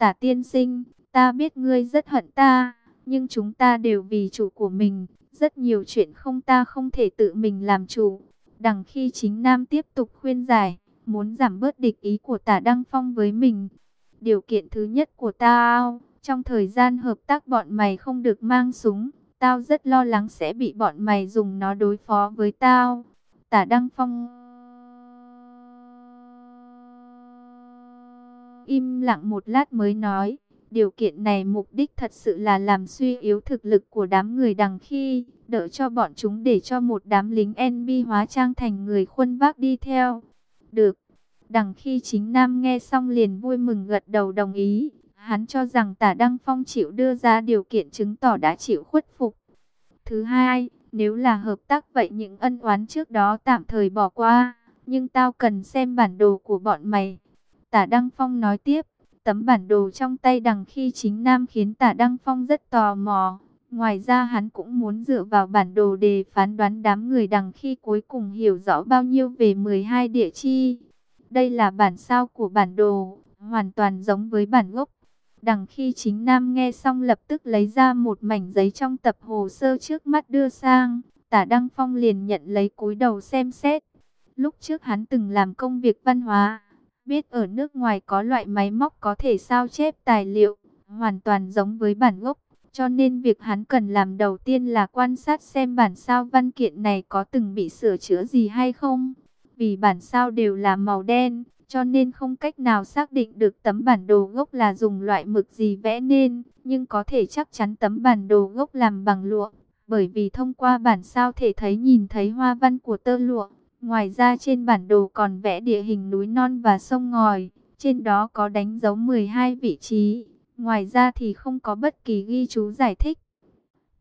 Tả tiên sinh, ta biết ngươi rất hận ta, nhưng chúng ta đều vì chủ của mình, rất nhiều chuyện không ta không thể tự mình làm chủ. Đằng khi chính Nam tiếp tục khuyên giải, muốn giảm bớt địch ý của tả Đăng Phong với mình. Điều kiện thứ nhất của tao, trong thời gian hợp tác bọn mày không được mang súng, tao rất lo lắng sẽ bị bọn mày dùng nó đối phó với tao. Tả Đăng Phong im lặng một lát mới nói. Điều kiện này mục đích thật sự là làm suy yếu thực lực của đám người đằng khi, đỡ cho bọn chúng để cho một đám lính NB hóa trang thành người khuân vác đi theo. Được, đằng khi chính Nam nghe xong liền vui mừng gật đầu đồng ý. Hắn cho rằng tả Đăng Phong chịu đưa ra điều kiện chứng tỏ đã chịu khuất phục. Thứ hai, nếu là hợp tác vậy những ân oán trước đó tạm thời bỏ qua. Nhưng tao cần xem bản đồ của bọn mày. Tả Đăng Phong nói tiếp. Tấm bản đồ trong tay đằng khi chính nam khiến tả Đăng Phong rất tò mò. Ngoài ra hắn cũng muốn dựa vào bản đồ để phán đoán đám người đằng khi cuối cùng hiểu rõ bao nhiêu về 12 địa chi. Đây là bản sao của bản đồ, hoàn toàn giống với bản gốc. Đằng khi chính nam nghe xong lập tức lấy ra một mảnh giấy trong tập hồ sơ trước mắt đưa sang. Tả Đăng Phong liền nhận lấy cúi đầu xem xét. Lúc trước hắn từng làm công việc văn hóa biết ở nước ngoài có loại máy móc có thể sao chép tài liệu, hoàn toàn giống với bản gốc. Cho nên việc hắn cần làm đầu tiên là quan sát xem bản sao văn kiện này có từng bị sửa chữa gì hay không. Vì bản sao đều là màu đen, cho nên không cách nào xác định được tấm bản đồ gốc là dùng loại mực gì vẽ nên, nhưng có thể chắc chắn tấm bản đồ gốc làm bằng lụa, bởi vì thông qua bản sao thể thấy nhìn thấy hoa văn của tơ lụa. Ngoài ra trên bản đồ còn vẽ địa hình núi non và sông ngòi, trên đó có đánh dấu 12 vị trí. Ngoài ra thì không có bất kỳ ghi chú giải thích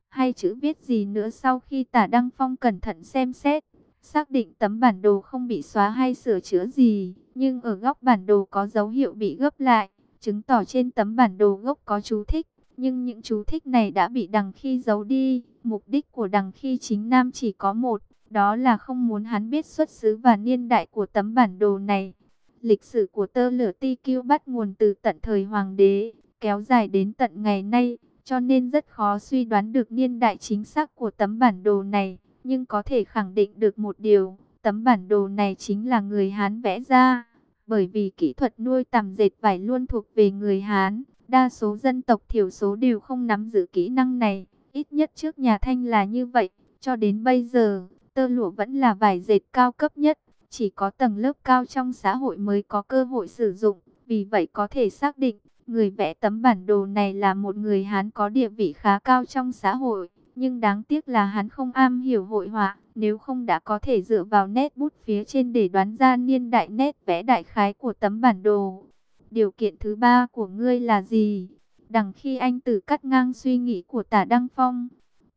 hay chữ viết gì nữa sau khi tả Đăng Phong cẩn thận xem xét. Xác định tấm bản đồ không bị xóa hay sửa chữa gì, nhưng ở góc bản đồ có dấu hiệu bị gấp lại, chứng tỏ trên tấm bản đồ gốc có chú thích. Nhưng những chú thích này đã bị đằng khi giấu đi, mục đích của đằng khi chính nam chỉ có một, đó là không muốn hắn biết xuất xứ và niên đại của tấm bản đồ này. Lịch sử của tơ lửa ti kiêu bắt nguồn từ tận thời hoàng đế, kéo dài đến tận ngày nay, cho nên rất khó suy đoán được niên đại chính xác của tấm bản đồ này. Nhưng có thể khẳng định được một điều, tấm bản đồ này chính là người Hán vẽ ra. Bởi vì kỹ thuật nuôi tằm dệt vải luôn thuộc về người Hán, đa số dân tộc thiểu số đều không nắm giữ kỹ năng này. Ít nhất trước nhà Thanh là như vậy, cho đến bây giờ, Tơ lụa vẫn là vải dệt cao cấp nhất, chỉ có tầng lớp cao trong xã hội mới có cơ hội sử dụng. Vì vậy có thể xác định, người vẽ tấm bản đồ này là một người Hán có địa vị khá cao trong xã hội. Nhưng đáng tiếc là hắn không am hiểu hội họa, nếu không đã có thể dựa vào nét bút phía trên để đoán ra niên đại nét vẽ đại khái của tấm bản đồ. Điều kiện thứ ba của ngươi là gì? Đằng khi anh tử cắt ngang suy nghĩ của tả Đăng Phong,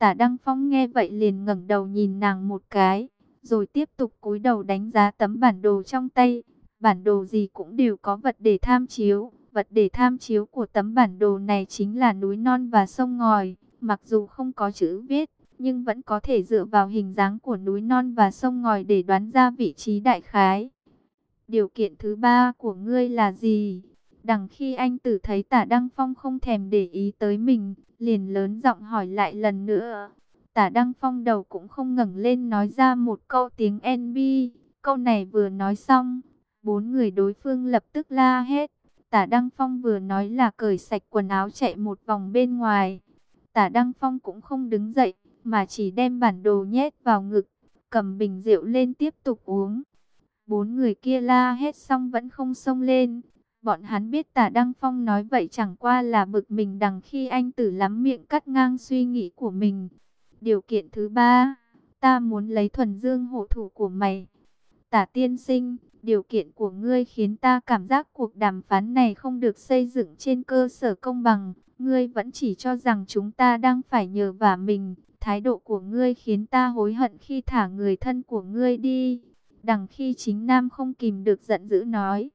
Tả Đăng Phong nghe vậy liền ngẩng đầu nhìn nàng một cái, rồi tiếp tục cúi đầu đánh giá tấm bản đồ trong tay. Bản đồ gì cũng đều có vật để tham chiếu. Vật để tham chiếu của tấm bản đồ này chính là núi non và sông ngòi. Mặc dù không có chữ viết, nhưng vẫn có thể dựa vào hình dáng của núi non và sông ngòi để đoán ra vị trí đại khái. Điều kiện thứ ba của ngươi là gì? Đằng khi anh tử thấy tả Đăng Phong không thèm để ý tới mình, liền lớn giọng hỏi lại lần nữa. Tả Đăng Phong đầu cũng không ngẩng lên nói ra một câu tiếng NB. Câu này vừa nói xong, bốn người đối phương lập tức la hết. Tả Đăng Phong vừa nói là cởi sạch quần áo chạy một vòng bên ngoài. Tả Đăng Phong cũng không đứng dậy, mà chỉ đem bản đồ nhét vào ngực, cầm bình rượu lên tiếp tục uống. Bốn người kia la hết xong vẫn không xông lên, Bọn hắn biết tả Đăng Phong nói vậy chẳng qua là bực mình đằng khi anh tử lắm miệng cắt ngang suy nghĩ của mình. Điều kiện thứ ba, ta muốn lấy thuần dương hộ thủ của mày. Tả tiên sinh, điều kiện của ngươi khiến ta cảm giác cuộc đàm phán này không được xây dựng trên cơ sở công bằng. Ngươi vẫn chỉ cho rằng chúng ta đang phải nhờ vả mình. Thái độ của ngươi khiến ta hối hận khi thả người thân của ngươi đi. Đằng khi chính Nam không kìm được giận dữ nói.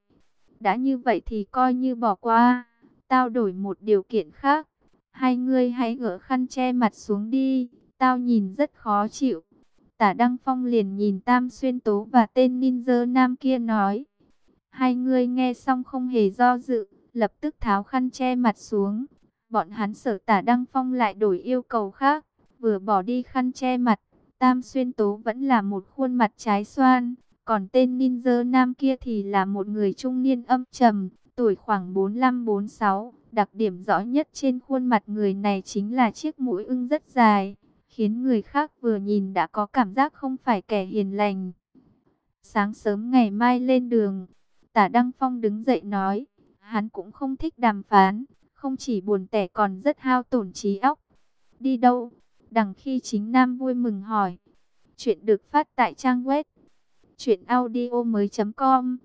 Đã như vậy thì coi như bỏ qua. Tao đổi một điều kiện khác. Hai ngươi hãy gỡ khăn che mặt xuống đi. Tao nhìn rất khó chịu. Tả Đăng Phong liền nhìn Tam Xuyên Tố và tên ninja nam kia nói. Hai ngươi nghe xong không hề do dự, lập tức tháo khăn che mặt xuống. Bọn hắn sở tả Đăng Phong lại đổi yêu cầu khác, vừa bỏ đi khăn che mặt, Tam Xuyên Tố vẫn là một khuôn mặt trái xoan, còn tên ninja nam kia thì là một người trung niên âm trầm, tuổi khoảng 45-46. Đặc điểm rõ nhất trên khuôn mặt người này chính là chiếc mũi ưng rất dài, khiến người khác vừa nhìn đã có cảm giác không phải kẻ hiền lành. Sáng sớm ngày mai lên đường, tả Đăng Phong đứng dậy nói, hắn cũng không thích đàm phán, không chỉ buồn tẻ còn rất hao tổn trí óc. Đi đâu? Đằng khi chính Nam vui mừng hỏi. Chuyện được phát tại trang web truyệnaudiomoi.com.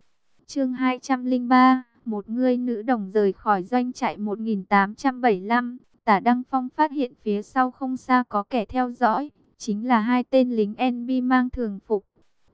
Chương 203, một người nữ đồng rời khỏi doanh trại 1875, Tả Đăng Phong phát hiện phía sau không xa có kẻ theo dõi, chính là hai tên lính NB mang thường phục.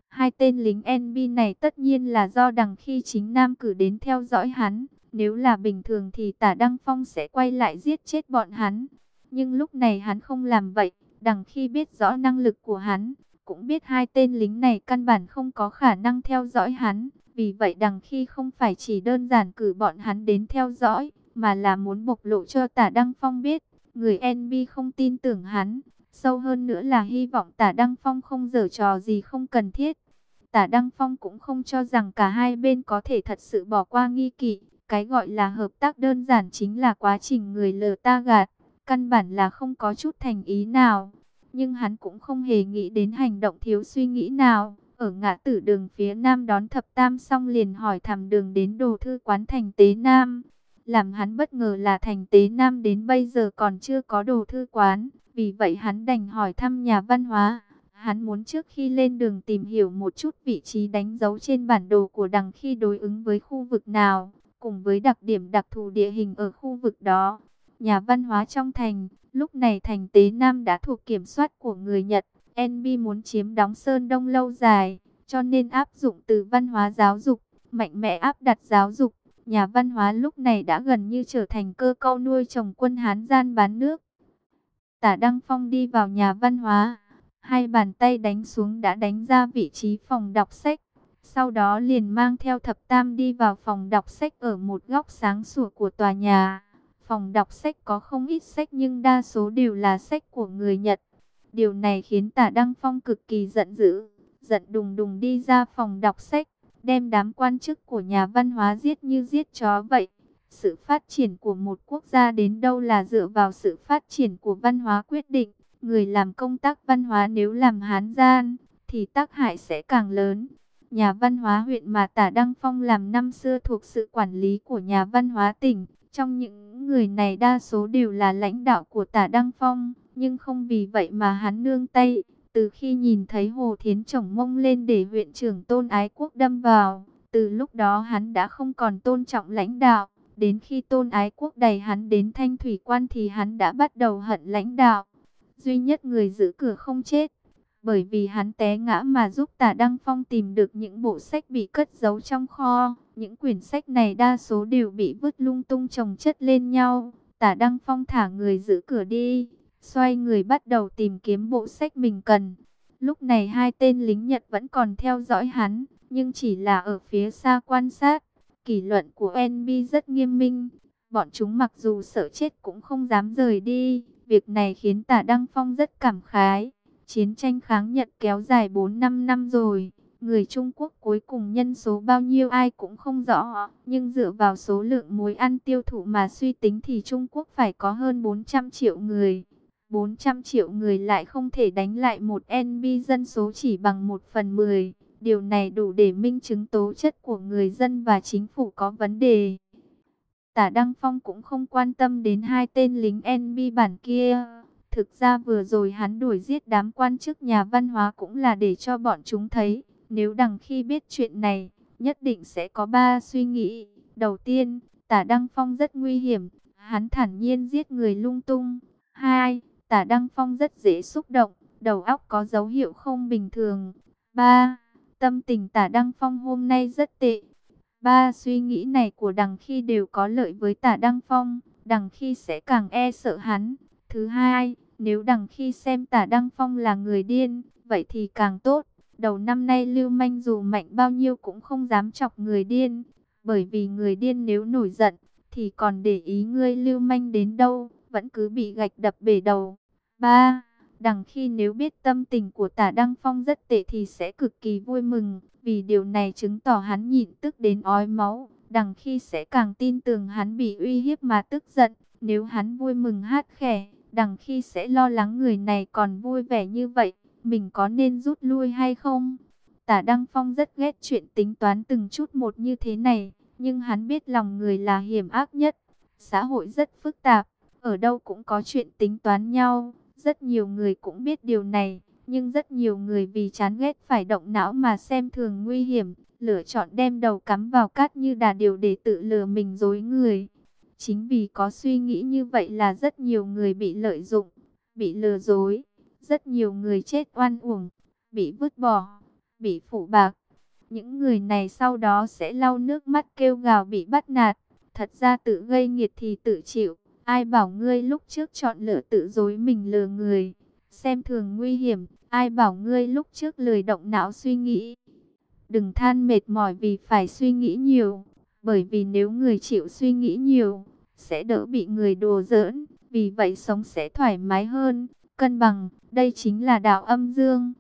Hai tên lính NB này tất nhiên là do đằng khi chính Nam cử đến theo dõi hắn. Nếu là bình thường thì tả Đăng Phong sẽ quay lại giết chết bọn hắn. Nhưng lúc này hắn không làm vậy. Đằng khi biết rõ năng lực của hắn, cũng biết hai tên lính này căn bản không có khả năng theo dõi hắn. Vì vậy đằng khi không phải chỉ đơn giản cử bọn hắn đến theo dõi, mà là muốn bộc lộ cho tả Đăng Phong biết. Người NB không tin tưởng hắn. Sâu hơn nữa là hy vọng tả Đăng Phong không dở trò gì không cần thiết. Tả Đăng Phong cũng không cho rằng cả hai bên có thể thật sự bỏ qua nghi kỵ. Cái gọi là hợp tác đơn giản chính là quá trình người lờ ta gạt, căn bản là không có chút thành ý nào. Nhưng hắn cũng không hề nghĩ đến hành động thiếu suy nghĩ nào. Ở ngã tử đường phía nam đón thập tam xong liền hỏi thăm đường đến đồ thư quán thành tế nam. Làm hắn bất ngờ là thành tế nam đến bây giờ còn chưa có đồ thư quán. Vì vậy hắn đành hỏi thăm nhà văn hóa. Hắn muốn trước khi lên đường tìm hiểu một chút vị trí đánh dấu trên bản đồ của đằng khi đối ứng với khu vực nào, cùng với đặc điểm đặc thù địa hình ở khu vực đó. Nhà văn hóa trong thành, lúc này thành Tế Nam đã thuộc kiểm soát của người Nhật. NB muốn chiếm đóng Sơn Đông lâu dài, cho nên áp dụng từ văn hóa giáo dục, mạnh mẽ áp đặt giáo dục. Nhà văn hóa lúc này đã gần như trở thành cơ câu nuôi trồng quân Hán gian bán nước. Tả Đăng Phong đi vào nhà văn hóa, hai bàn tay đánh xuống đã đánh ra vị trí phòng đọc sách. Sau đó liền mang theo thập tam đi vào phòng đọc sách ở một góc sáng sủa của tòa nhà. Phòng đọc sách có không ít sách nhưng đa số đều là sách của người Nhật. Điều này khiến tả Đăng Phong cực kỳ giận dữ. Giận đùng đùng đi ra phòng đọc sách, đem đám quan chức của nhà văn hóa giết như giết chó vậy. Sự phát triển của một quốc gia đến đâu là dựa vào sự phát triển của văn hóa quyết định. Người làm công tác văn hóa nếu làm hán gian, thì tác hại sẽ càng lớn nhà văn hóa huyện mà Tả Đăng Phong làm năm xưa thuộc sự quản lý của nhà văn hóa tỉnh. Trong những người này đa số đều là lãnh đạo của Tả Đăng Phong, nhưng không vì vậy mà hắn nương tay. Từ khi nhìn thấy Hồ Thiến chồng mông lên để huyện trưởng tôn ái quốc đâm vào, từ lúc đó hắn đã không còn tôn trọng lãnh đạo. Đến khi tôn ái quốc đẩy hắn đến thanh thủy quan thì hắn đã bắt đầu hận lãnh đạo. Duy nhất người giữ cửa không chết bởi vì hắn té ngã mà giúp tả Đăng Phong tìm được những bộ sách bị cất giấu trong kho. Những quyển sách này đa số đều bị vứt lung tung chồng chất lên nhau. Tả Đăng Phong thả người giữ cửa đi, xoay người bắt đầu tìm kiếm bộ sách mình cần. Lúc này hai tên lính Nhật vẫn còn theo dõi hắn, nhưng chỉ là ở phía xa quan sát. Kỷ luận của NB rất nghiêm minh, bọn chúng mặc dù sợ chết cũng không dám rời đi. Việc này khiến tả Đăng Phong rất cảm khái. Chiến tranh kháng Nhật kéo dài 4-5 năm rồi. Người Trung Quốc cuối cùng nhân số bao nhiêu ai cũng không rõ. Nhưng dựa vào số lượng muối ăn tiêu thụ mà suy tính thì Trung Quốc phải có hơn 400 triệu người. 400 triệu người lại không thể đánh lại một NB dân số chỉ bằng 1 phần 10. Điều này đủ để minh chứng tố chất của người dân và chính phủ có vấn đề. Tả Đăng Phong cũng không quan tâm đến hai tên lính NB bản kia. Thực ra vừa rồi hắn đuổi giết đám quan chức nhà văn hóa cũng là để cho bọn chúng thấy. Nếu đằng khi biết chuyện này, nhất định sẽ có ba suy nghĩ. Đầu tiên, tả Đăng Phong rất nguy hiểm. Hắn thản nhiên giết người lung tung. Hai, tả Đăng Phong rất dễ xúc động. Đầu óc có dấu hiệu không bình thường. Ba, tâm tình tả Đăng Phong hôm nay rất tệ. Ba suy nghĩ này của đằng khi đều có lợi với tả Đăng Phong. Đằng khi sẽ càng e sợ hắn. Thứ hai, nếu đằng khi xem tả Đăng Phong là người điên, vậy thì càng tốt. Đầu năm nay lưu manh dù mạnh bao nhiêu cũng không dám chọc người điên. Bởi vì người điên nếu nổi giận, thì còn để ý ngươi lưu manh đến đâu, vẫn cứ bị gạch đập bể đầu. Ba, đằng khi nếu biết tâm tình của tả Đăng Phong rất tệ thì sẽ cực kỳ vui mừng, vì điều này chứng tỏ hắn nhịn tức đến ói máu, đằng khi sẽ càng tin tưởng hắn bị uy hiếp mà tức giận, nếu hắn vui mừng hát khẻ, đằng khi sẽ lo lắng người này còn vui vẻ như vậy, mình có nên rút lui hay không? Tả Đăng Phong rất ghét chuyện tính toán từng chút một như thế này, nhưng hắn biết lòng người là hiểm ác nhất. Xã hội rất phức tạp, ở đâu cũng có chuyện tính toán nhau, rất nhiều người cũng biết điều này, nhưng rất nhiều người vì chán ghét phải động não mà xem thường nguy hiểm, lựa chọn đem đầu cắm vào cát như đà điều để tự lừa mình dối người. Chính vì có suy nghĩ như vậy là rất nhiều người bị lợi dụng, bị lừa dối, rất nhiều người chết oan uổng, bị vứt bỏ, bị phụ bạc. Những người này sau đó sẽ lau nước mắt kêu gào bị bắt nạt, thật ra tự gây nghiệt thì tự chịu. Ai bảo ngươi lúc trước chọn lựa tự dối mình lừa người, xem thường nguy hiểm, ai bảo ngươi lúc trước lười động não suy nghĩ. Đừng than mệt mỏi vì phải suy nghĩ nhiều, bởi vì nếu người chịu suy nghĩ nhiều, sẽ đỡ bị người đùa giỡn, vì vậy sống sẽ thoải mái hơn, cân bằng, đây chính là đạo âm dương.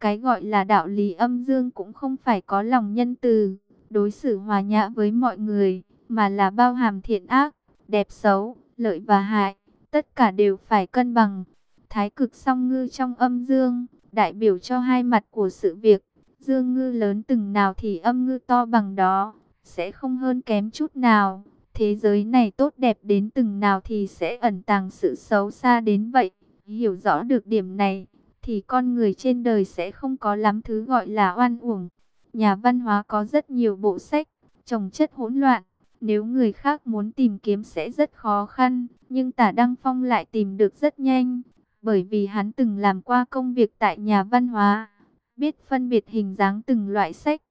Cái gọi là đạo lý âm dương cũng không phải có lòng nhân từ, đối xử hòa nhã với mọi người, mà là bao hàm thiện ác, đẹp xấu, lợi và hại, tất cả đều phải cân bằng. Thái cực song ngư trong âm dương, đại biểu cho hai mặt của sự việc. Dương ngư lớn từng nào thì âm ngư to bằng đó, sẽ không hơn kém chút nào. Thế giới này tốt đẹp đến từng nào thì sẽ ẩn tàng sự xấu xa đến vậy. Hiểu rõ được điểm này, thì con người trên đời sẽ không có lắm thứ gọi là oan uổng. Nhà văn hóa có rất nhiều bộ sách, trồng chất hỗn loạn. Nếu người khác muốn tìm kiếm sẽ rất khó khăn, nhưng tả Đăng Phong lại tìm được rất nhanh, bởi vì hắn từng làm qua công việc tại nhà văn hóa, biết phân biệt hình dáng từng loại sách.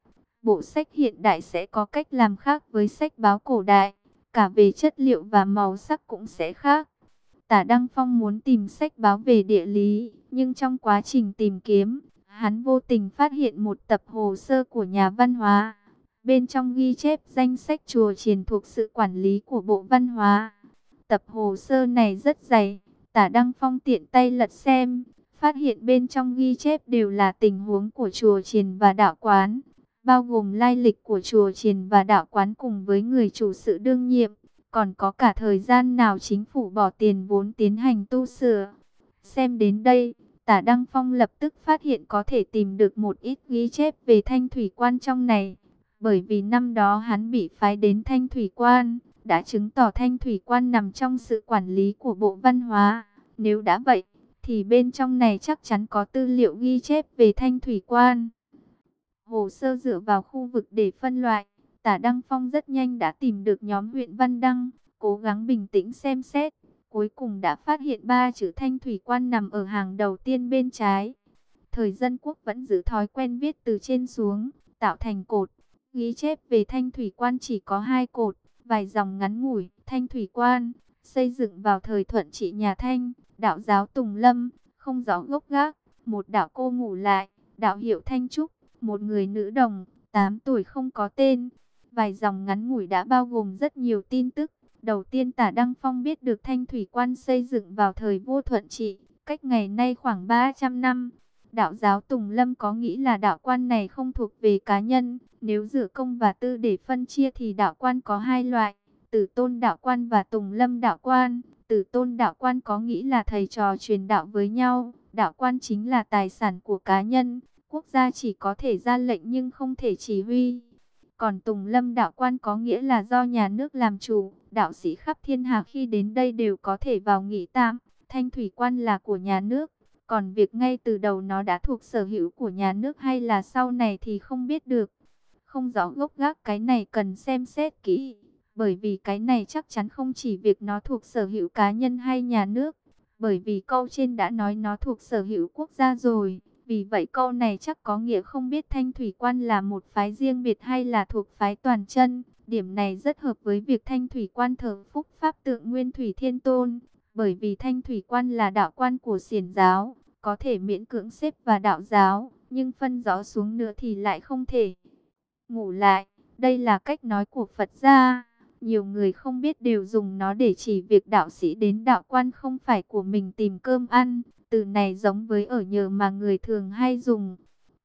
Bộ sách hiện đại sẽ có cách làm khác với sách báo cổ đại, cả về chất liệu và màu sắc cũng sẽ khác. Tả Đăng Phong muốn tìm sách báo về địa lý, nhưng trong quá trình tìm kiếm, hắn vô tình phát hiện một tập hồ sơ của nhà văn hóa. Bên trong ghi chép danh sách chùa triền thuộc sự quản lý của Bộ Văn hóa. Tập hồ sơ này rất dày, tả Đăng Phong tiện tay lật xem, phát hiện bên trong ghi chép đều là tình huống của chùa triền và đạo quán, bao gồm lai lịch của chùa triền và đạo quán cùng với người chủ sự đương nhiệm, còn có cả thời gian nào chính phủ bỏ tiền vốn tiến hành tu sửa. Xem đến đây, tả Đăng Phong lập tức phát hiện có thể tìm được một ít ghi chép về thanh thủy quan trong này bởi vì năm đó hắn bị phái đến Thanh Thủy Quan, đã chứng tỏ Thanh Thủy Quan nằm trong sự quản lý của Bộ Văn hóa. Nếu đã vậy, thì bên trong này chắc chắn có tư liệu ghi chép về Thanh Thủy Quan. Hồ sơ dựa vào khu vực để phân loại, tả Đăng Phong rất nhanh đã tìm được nhóm huyện Văn Đăng, cố gắng bình tĩnh xem xét. Cuối cùng đã phát hiện ba chữ Thanh Thủy Quan nằm ở hàng đầu tiên bên trái. Thời dân quốc vẫn giữ thói quen viết từ trên xuống, tạo thành cột. Ghi chép về thanh thủy quan chỉ có hai cột, vài dòng ngắn ngủi, thanh thủy quan, xây dựng vào thời thuận trị nhà Thanh, đạo giáo Tùng Lâm, không rõ gốc gác, một đạo cô ngủ lại, đạo hiệu Thanh Trúc, một người nữ đồng, 8 tuổi không có tên. Vài dòng ngắn ngủi đã bao gồm rất nhiều tin tức. Đầu tiên tả Đăng Phong biết được thanh thủy quan xây dựng vào thời vua thuận trị, cách ngày nay khoảng 300 năm. Đạo giáo Tùng Lâm có nghĩ là đạo quan này không thuộc về cá nhân, nếu dựa công và tư để phân chia thì đạo quan có hai loại, tử tôn đạo quan và tùng lâm đạo quan. Tử tôn đạo quan có nghĩ là thầy trò truyền đạo với nhau, đạo quan chính là tài sản của cá nhân, quốc gia chỉ có thể ra lệnh nhưng không thể chỉ huy. Còn Tùng Lâm đạo quan có nghĩa là do nhà nước làm chủ, đạo sĩ khắp thiên hạ khi đến đây đều có thể vào nghỉ tạm, thanh thủy quan là của nhà nước. Còn việc ngay từ đầu nó đã thuộc sở hữu của nhà nước hay là sau này thì không biết được. Không rõ gốc gác cái này cần xem xét kỹ. Bởi vì cái này chắc chắn không chỉ việc nó thuộc sở hữu cá nhân hay nhà nước. Bởi vì câu trên đã nói nó thuộc sở hữu quốc gia rồi. Vì vậy câu này chắc có nghĩa không biết Thanh Thủy Quan là một phái riêng biệt hay là thuộc phái toàn chân. Điểm này rất hợp với việc Thanh Thủy Quan thờ phúc Pháp tượng Nguyên Thủy Thiên Tôn. Bởi vì Thanh Thủy Quan là đạo quan của xiển giáo, có thể miễn cưỡng xếp vào đạo giáo, nhưng phân rõ xuống nữa thì lại không thể ngủ lại. Đây là cách nói của Phật gia. Nhiều người không biết đều dùng nó để chỉ việc đạo sĩ đến đạo quan không phải của mình tìm cơm ăn. Từ này giống với ở nhờ mà người thường hay dùng.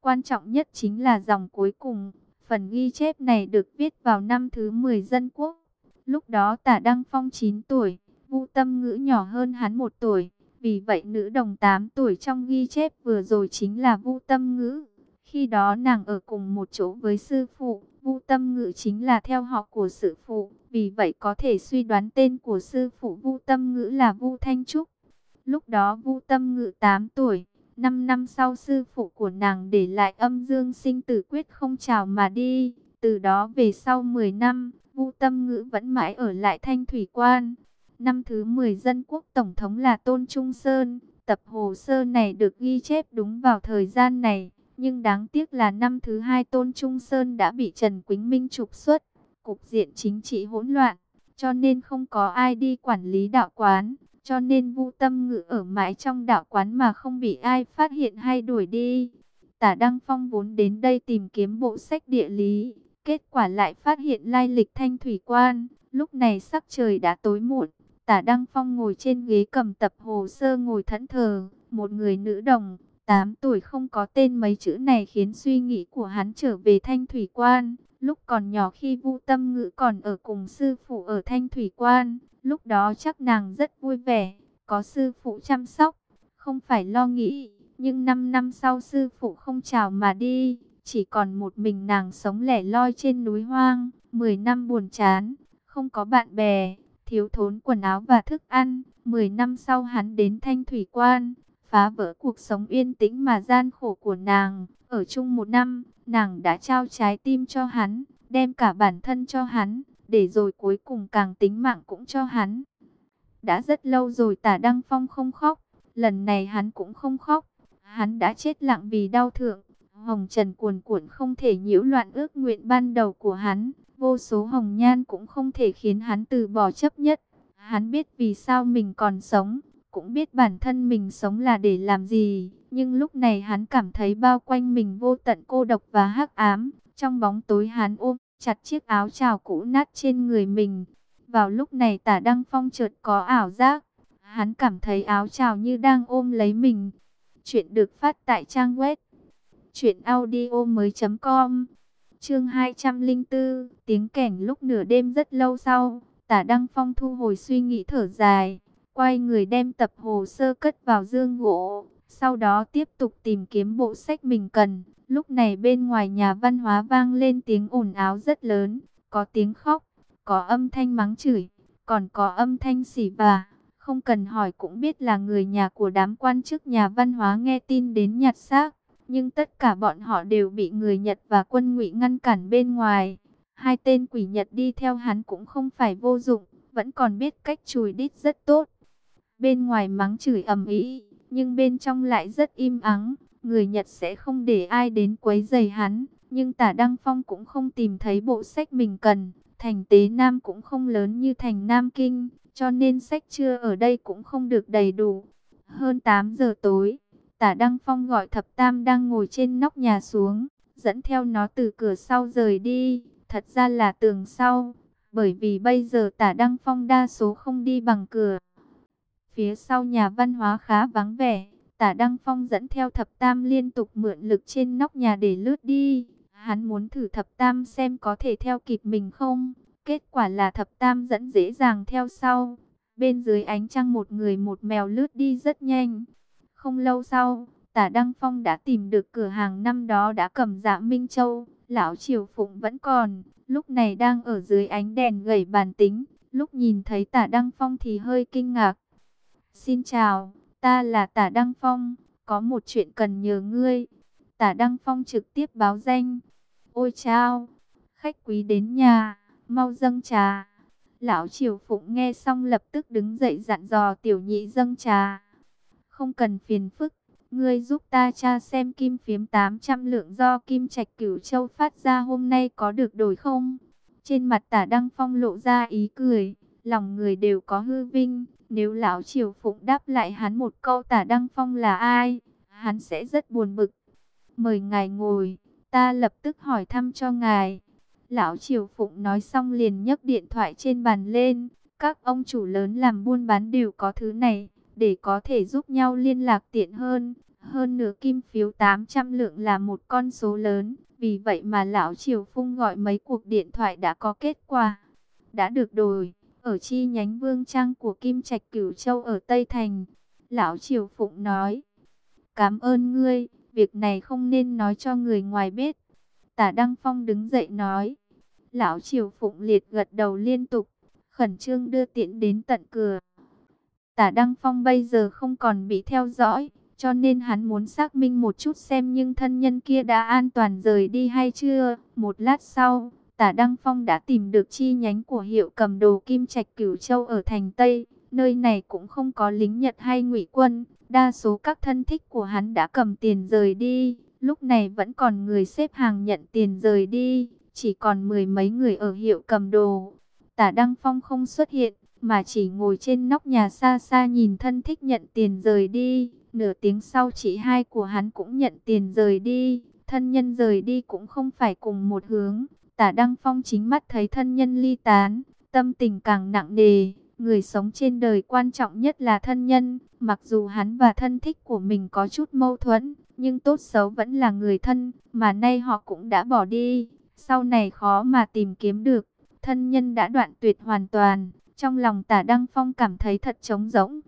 Quan trọng nhất chính là dòng cuối cùng. Phần ghi chép này được viết vào năm thứ 10 dân quốc. Lúc đó tả Đăng Phong 9 tuổi, Vu Tâm Ngữ nhỏ hơn hắn 1 tuổi. Vì vậy nữ đồng 8 tuổi trong ghi chép vừa rồi chính là Vu Tâm Ngữ. Khi đó nàng ở cùng một chỗ với sư phụ, Vu Tâm Ngữ chính là theo họ của sư phụ, vì vậy có thể suy đoán tên của sư phụ Vu Tâm Ngữ là Vu Thanh Trúc. Lúc đó Vu Tâm Ngự 8 tuổi, 5 năm sau sư phụ của nàng để lại âm dương sinh tử quyết không chào mà đi. Từ đó về sau 10 năm, Vu Tâm Ngữ vẫn mãi ở lại Thanh Thủy Quan. Năm thứ 10 dân quốc tổng thống là Tôn Trung Sơn. Tập hồ sơ này được ghi chép đúng vào thời gian này. Nhưng đáng tiếc là năm thứ hai Tôn Trung Sơn đã bị Trần Quýnh Minh trục xuất. Cục diện chính trị hỗn loạn, cho nên không có ai đi quản lý đạo quán. Cho nên Vu Tâm ngự ở mãi trong đạo quán mà không bị ai phát hiện hay đuổi đi. Tả Đăng Phong vốn đến đây tìm kiếm bộ sách địa lý, kết quả lại phát hiện lai lịch thanh thủy quan. Lúc này sắc trời đã tối muộn, tả Đăng Phong ngồi trên ghế cầm tập hồ sơ ngồi thẫn thờ. Một người nữ đồng, 8 tuổi không có tên mấy chữ này khiến suy nghĩ của hắn trở về thanh thủy quan. Lúc còn nhỏ khi Vu Tâm Ngữ còn ở cùng sư phụ ở thanh thủy quan, lúc đó chắc nàng rất vui vẻ, có sư phụ chăm sóc, không phải lo nghĩ. Nhưng 5 năm sau sư phụ không chào mà đi, chỉ còn một mình nàng sống lẻ loi trên núi hoang, 10 năm buồn chán, không có bạn bè, thiếu thốn quần áo và thức ăn. 10 năm sau hắn đến Thanh Thủy Quan, phá vỡ cuộc sống yên tĩnh mà gian khổ của nàng. Ở chung một năm, nàng đã trao trái tim cho hắn, đem cả bản thân cho hắn, để rồi cuối cùng càng tính mạng cũng cho hắn. Đã rất lâu rồi tả Đăng Phong không khóc, lần này hắn cũng không khóc, hắn đã chết lặng vì đau thượng. Hồng Trần cuồn cuộn không thể nhiễu loạn ước nguyện ban đầu của hắn, vô số hồng nhan cũng không thể khiến hắn từ bỏ chấp nhất. Hắn biết vì sao mình còn sống, cũng biết bản thân mình sống là để làm gì, nhưng lúc này hắn cảm thấy bao quanh mình vô tận cô độc và hắc ám, trong bóng tối hắn ôm chặt chiếc áo trào cũ nát trên người mình. Vào lúc này tả Đăng Phong chợt có ảo giác, hắn cảm thấy áo trào như đang ôm lấy mình. Chuyện được phát tại trang web truyệnaudiomoi.com. Chương 204, tiếng kèn lúc nửa đêm rất lâu sau, Tả Đăng Phong thu hồi suy nghĩ thở dài, quay người đem tập hồ sơ cất vào dương gỗ, sau đó tiếp tục tìm kiếm bộ sách mình cần. Lúc này bên ngoài nhà văn hóa vang lên tiếng ồn áo rất lớn, có tiếng khóc, có âm thanh mắng chửi, còn có âm thanh xỉ bà. Không cần hỏi cũng biết là người nhà của đám quan chức nhà văn hóa nghe tin đến nhặt xác. Nhưng tất cả bọn họ đều bị người Nhật và quân ngụy ngăn cản bên ngoài. Hai tên quỷ Nhật đi theo hắn cũng không phải vô dụng, vẫn còn biết cách chùi đít rất tốt. Bên ngoài mắng chửi ầm ĩ, nhưng bên trong lại rất im ắng. Người Nhật sẽ không để ai đến quấy rầy hắn, nhưng Tả Đăng Phong cũng không tìm thấy bộ sách mình cần. Thành Tế Nam cũng không lớn như thành Nam Kinh, cho nên sách chưa ở đây cũng không được đầy đủ. Hơn 8 giờ tối, Tả Đăng Phong gọi Thập Tam đang ngồi trên nóc nhà xuống, dẫn theo nó từ cửa sau rời đi, thật ra là tường sau, bởi vì bây giờ Tả Đăng Phong đa số không đi bằng cửa. Phía sau nhà văn hóa khá vắng vẻ, Tả Đăng Phong dẫn theo Thập Tam liên tục mượn lực trên nóc nhà để lướt đi. Hắn muốn thử Thập Tam xem có thể theo kịp mình không. Kết quả là Thập Tam dẫn dễ dàng theo sau. Bên dưới ánh trăng một người một mèo lướt đi rất nhanh. Không lâu sau, Tả Đăng Phong đã tìm được cửa hàng năm đó đã cầm dạ Minh Châu. Lão Triều Phụng vẫn còn, lúc này đang ở dưới ánh đèn gầy bàn tính. Lúc nhìn thấy Tả Đăng Phong thì hơi kinh ngạc. Xin chào, ta là Tả Đăng Phong, có một chuyện cần nhờ ngươi. Tả Đăng Phong trực tiếp báo danh. Ôi chao, khách quý đến nhà, mau dâng trà. Lão Triều Phụng nghe xong lập tức đứng dậy dặn dò tiểu nhị dâng trà. Không cần phiền phức, ngươi giúp ta tra xem kim phiếm 800 lượng do kim trạch cửu châu phát ra hôm nay có được đổi không? Trên mặt tả Đăng Phong lộ ra ý cười, lòng người đều có hư vinh. Nếu lão Triều Phụng đáp lại hắn một câu tả Đăng Phong là ai, hắn sẽ rất buồn bực. Mời ngài ngồi, ta lập tức hỏi thăm cho ngài. Lão Triều Phụng nói xong liền nhấc điện thoại trên bàn lên. Các ông chủ lớn làm buôn bán đều có thứ này, để có thể giúp nhau liên lạc tiện hơn. Hơn nửa kim phiếu 800 lượng là một con số lớn, vì vậy mà Lão Triều Phung gọi mấy cuộc điện thoại đã có kết quả. Đã được đổi, ở chi nhánh vương trang của Kim Trạch Cửu Châu ở Tây Thành. Lão Triều Phụng nói, cảm ơn ngươi, việc này không nên nói cho người ngoài biết. Tả Đăng Phong đứng dậy nói. Lão Triều Phụng liệt gật đầu liên tục, khẩn trương đưa tiễn đến tận cửa. Tả Đăng Phong bây giờ không còn bị theo dõi, cho nên hắn muốn xác minh một chút xem nhưng thân nhân kia đã an toàn rời đi hay chưa. Một lát sau, Tả Đăng Phong đã tìm được chi nhánh của hiệu cầm đồ Kim Trạch Cửu Châu ở thành Tây. Nơi này cũng không có lính Nhật hay ngụy quân, đa số các thân thích của hắn đã cầm tiền rời đi. Lúc này vẫn còn người xếp hàng nhận tiền rời đi, chỉ còn mười mấy người ở hiệu cầm đồ. Tả Đăng Phong không xuất hiện, mà chỉ ngồi trên nóc nhà xa xa nhìn thân thích nhận tiền rời đi. Nửa tiếng sau chị hai của hắn cũng nhận tiền rời đi, thân nhân rời đi cũng không phải cùng một hướng. Tả Đăng Phong chính mắt thấy thân nhân ly tán, tâm tình càng nặng nề. Người sống trên đời quan trọng nhất là thân nhân, mặc dù hắn và thân thích của mình có chút mâu thuẫn, nhưng tốt xấu vẫn là người thân, mà nay họ cũng đã bỏ đi, sau này khó mà tìm kiếm được, thân nhân đã đoạn tuyệt hoàn toàn, trong lòng tả Đăng Phong cảm thấy thật trống rỗng.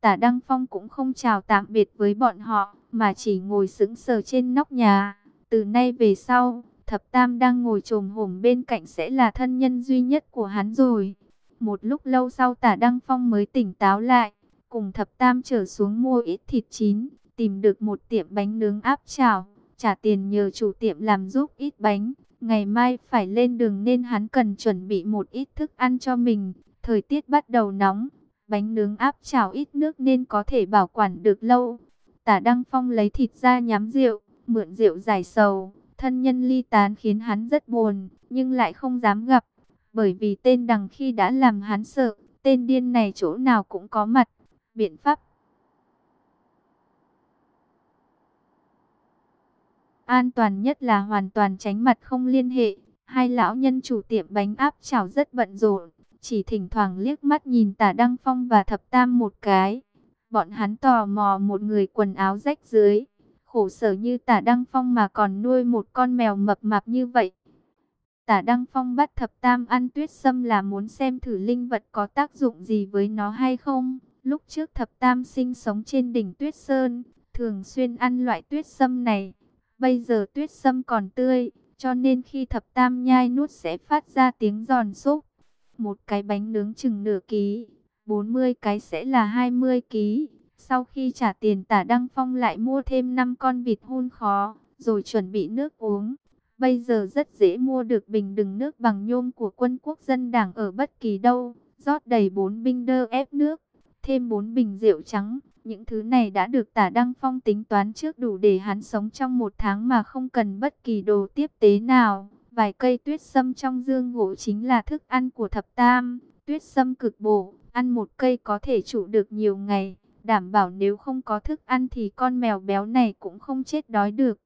Tả Đăng Phong cũng không chào tạm biệt với bọn họ, mà chỉ ngồi sững sờ trên nóc nhà. Từ nay về sau, Thập Tam đang ngồi trồm hổm bên cạnh sẽ là thân nhân duy nhất của hắn rồi. Một lúc lâu sau tả Đăng Phong mới tỉnh táo lại, cùng Thập Tam trở xuống mua ít thịt chín, tìm được một tiệm bánh nướng áp chảo, trả tiền nhờ chủ tiệm làm giúp ít bánh. Ngày mai phải lên đường nên hắn cần chuẩn bị một ít thức ăn cho mình. Thời tiết bắt đầu nóng, bánh nướng áp chảo ít nước nên có thể bảo quản được lâu. Tả Đăng Phong lấy thịt ra nhắm rượu, mượn rượu giải sầu. Thân nhân ly tán khiến hắn rất buồn, nhưng lại không dám gặp. Bởi vì tên đằng khi đã làm hắn sợ, tên điên này chỗ nào cũng có mặt. Biện pháp An toàn nhất là hoàn toàn tránh mặt không liên hệ. Hai lão nhân chủ tiệm bánh áp chảo rất bận rộn, chỉ thỉnh thoảng liếc mắt nhìn tả Đăng Phong và thập tam một cái. Bọn hắn tò mò một người quần áo rách dưới, khổ sở như tả Đăng Phong mà còn nuôi một con mèo mập mạp như vậy. Tả Đăng Phong bắt thập tam ăn tuyết sâm là muốn xem thử linh vật có tác dụng gì với nó hay không. Lúc trước thập tam sinh sống trên đỉnh tuyết sơn, thường xuyên ăn loại tuyết sâm này. Bây giờ tuyết sâm còn tươi, cho nên khi thập tam nhai nuốt sẽ phát ra tiếng giòn xúc. Một cái bánh nướng chừng nửa ký, 40 cái sẽ là 20 ký. Sau khi trả tiền tả Đăng Phong lại mua thêm 5 con vịt hun khó, rồi chuẩn bị nước uống. Bây giờ rất dễ mua được bình đựng nước bằng nhôm của quân quốc dân đảng ở bất kỳ đâu. rót đầy 4 bình đơ ép nước, thêm 4 bình rượu trắng, những thứ này đã được tả Đăng Phong tính toán trước đủ để hắn sống trong một tháng mà không cần bất kỳ đồ tiếp tế nào. Vài cây tuyết sâm trong dương gỗ chính là thức ăn của thập tam. Tuyết sâm cực bổ, ăn một cây có thể trụ được nhiều ngày. Đảm bảo nếu không có thức ăn thì con mèo béo này cũng không chết đói được.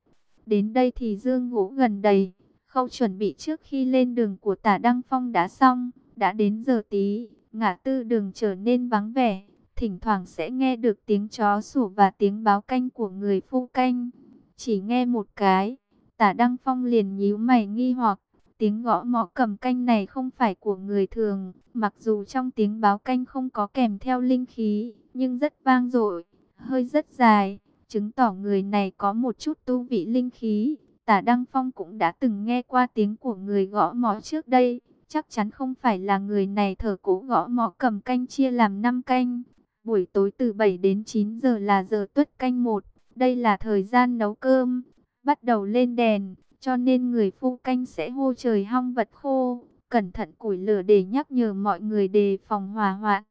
Đến đây thì dương ngũ gần đầy. Khâu chuẩn bị trước khi lên đường của tả Đăng Phong đã xong. Đã đến giờ tí, ngã tư đường trở nên vắng vẻ thỉnh thoảng sẽ nghe được tiếng chó sủa và tiếng báo canh của người phu canh. Chỉ nghe một cái, tả Đăng Phong liền nhíu mày nghi hoặc, tiếng gõ mõ cầm canh này không phải của người thường, mặc dù trong tiếng báo canh không có kèm theo linh khí, nhưng rất vang dội, hơi rất dài, chứng tỏ người này có một chút tu vị linh khí. Tả Đăng Phong cũng đã từng nghe qua tiếng của người gõ mõ trước đây, chắc chắn không phải là người này thở cố gõ mõ cầm canh chia làm 5 canh. Buổi tối từ 7 đến 9 giờ là giờ tuất canh một. Đây là thời gian nấu cơm. Bắt đầu lên đèn. Cho nên người phu canh sẽ hô trời hong vật khô. Cẩn thận củi lửa để nhắc nhở mọi người đề phòng hỏa hoạn.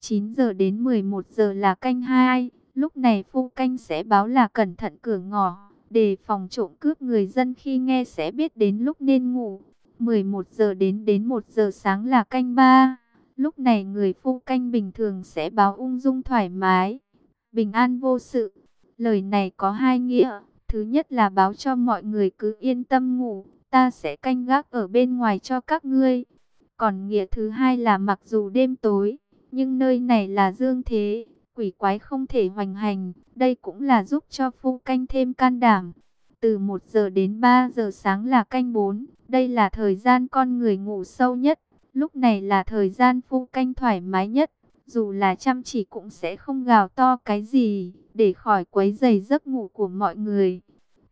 9 giờ đến 11 giờ là canh 2. Lúc này phu canh sẽ báo là cẩn thận cửa ngõ. Đề phòng trộm cướp người dân khi nghe sẽ biết đến lúc nên ngủ. 11 giờ đến đến 1 giờ sáng là canh 3. Lúc này người phu canh bình thường sẽ báo ung dung thoải mái, bình an vô sự. Lời này có hai nghĩa. Thứ nhất là báo cho mọi người cứ yên tâm ngủ. ta sẽ canh gác ở bên ngoài cho các ngươi. Còn nghĩa thứ hai là mặc dù đêm tối, nhưng nơi này là dương thế, quỷ quái không thể hoành hành, đây cũng là giúp cho phu canh thêm can đảm. Từ 1 giờ đến 3 giờ sáng là canh 4, đây là thời gian con người ngủ sâu nhất, lúc này là thời gian phu canh thoải mái nhất, dù là chăm chỉ cũng sẽ không gào to cái gì, để khỏi quấy giày giấc ngủ của mọi người.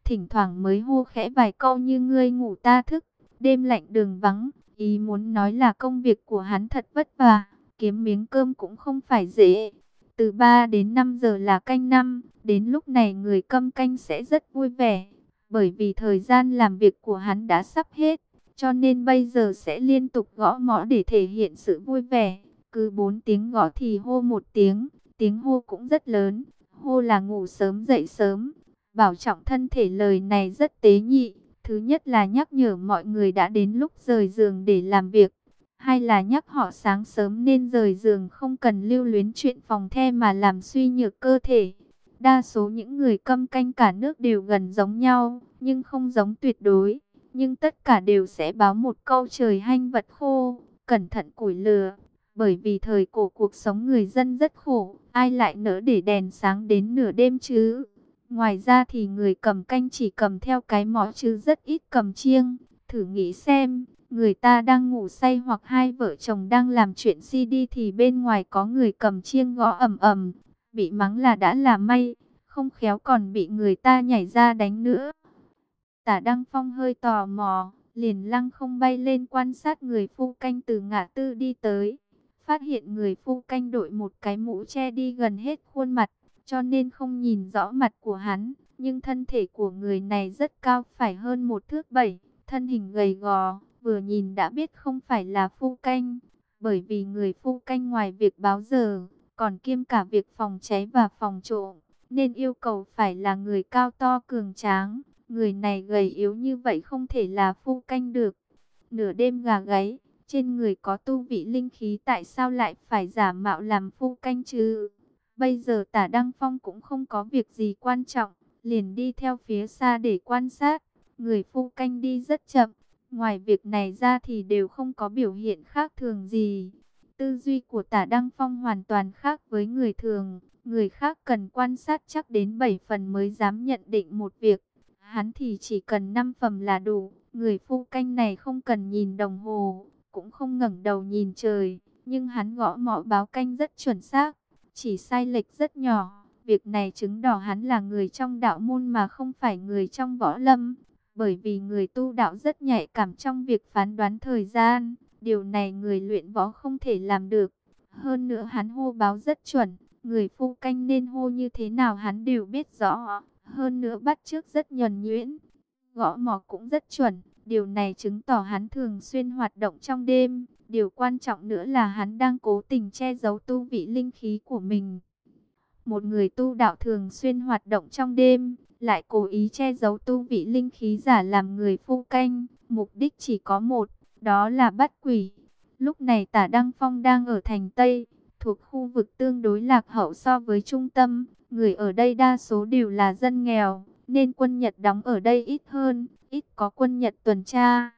Thỉnh thoảng mới hô khẽ vài câu như ngươi ngủ ta thức, đêm lạnh đường vắng, ý muốn nói là công việc của hắn thật vất vả, kiếm miếng cơm cũng không phải dễ. Từ 3 đến 5 giờ là canh năm, đến lúc này người câm canh sẽ rất vui vẻ, bởi vì thời gian làm việc của hắn đã sắp hết, cho nên bây giờ sẽ liên tục gõ mõ để thể hiện sự vui vẻ. Cứ 4 tiếng gõ thì hô một tiếng, tiếng hô cũng rất lớn, hô là ngủ sớm dậy sớm. Bảo trọng thân thể lời này rất tế nhị, thứ nhất là nhắc nhở mọi người đã đến lúc rời giường để làm việc hay là nhắc họ sáng sớm nên rời giường không cần lưu luyến chuyện phòng the mà làm suy nhược cơ thể. Đa số những người câm canh cả nước đều gần giống nhau, nhưng không giống tuyệt đối. Nhưng tất cả đều sẽ báo một câu trời hanh vật khô, cẩn thận củi lửa. Bởi vì thời cổ cuộc sống người dân rất khổ, ai lại nỡ để đèn sáng đến nửa đêm chứ. Ngoài ra thì người cầm canh chỉ cầm theo cái mỏ chứ rất ít cầm chiêng. Thử nghĩ xem, người ta đang ngủ say hoặc hai vợ chồng đang làm chuyện CD thì bên ngoài có người cầm chiêng gõ ầm ầm, bị mắng là đã là may, không khéo còn bị người ta nhảy ra đánh nữa. Tả Đăng Phong hơi tò mò, liền lăng không bay lên quan sát người phu canh từ ngã tư đi tới. Phát hiện người phu canh đội một cái mũ che đi gần hết khuôn mặt, cho nên không nhìn rõ mặt của hắn. Nhưng thân thể của người này rất cao, phải hơn một thước bảy, thân hình gầy gò, vừa nhìn đã biết không phải là phu canh, bởi vì người phu canh ngoài việc báo giờ, còn kiêm cả việc phòng cháy và phòng trộm, nên yêu cầu phải là người cao to cường tráng, người này gầy yếu như vậy không thể là phu canh được. Nửa đêm gà gáy, trên người có tu vị linh khí tại sao lại phải giả mạo làm phu canh chứ? Bây giờ tả Đăng Phong cũng không có việc gì quan trọng, liền đi theo phía xa để quan sát. Người phu canh đi rất chậm, Ngoài việc này ra thì đều không có biểu hiện khác thường gì. Tư duy của tả Đăng Phong hoàn toàn khác với người thường. Người khác cần quan sát chắc đến 7 phần mới dám nhận định một việc. Hắn thì chỉ cần 5 phẩm là đủ. Người phu canh này không cần nhìn đồng hồ, cũng không ngẩng đầu nhìn trời. Nhưng hắn gõ mõ báo canh rất chuẩn xác, chỉ sai lệch rất nhỏ. Việc này chứng tỏ hắn là người trong đạo môn mà không phải người trong võ lâm bởi vì người tu đạo rất nhạy cảm trong việc phán đoán thời gian, điều này người luyện võ không thể làm được. Hơn nữa hắn hô báo rất chuẩn, người phu canh nên hô như thế nào hắn đều biết rõ. Hơn nữa bắt trước rất nhuần nhuyễn, gõ mỏ cũng rất chuẩn. Điều này chứng tỏ hắn thường xuyên hoạt động trong đêm. Điều quan trọng nữa là hắn đang cố tình che giấu tu vị linh khí của mình. Một người tu đạo thường xuyên hoạt động trong đêm, lại cố ý che giấu tu vị linh khí giả làm người phu canh, mục đích chỉ có một, đó là bắt quỷ. Lúc này tả Đăng Phong đang ở thành Tây, thuộc khu vực tương đối lạc hậu so với trung tâm, người ở đây đa số đều là dân nghèo, nên quân Nhật đóng ở đây ít hơn, ít có quân Nhật tuần tra.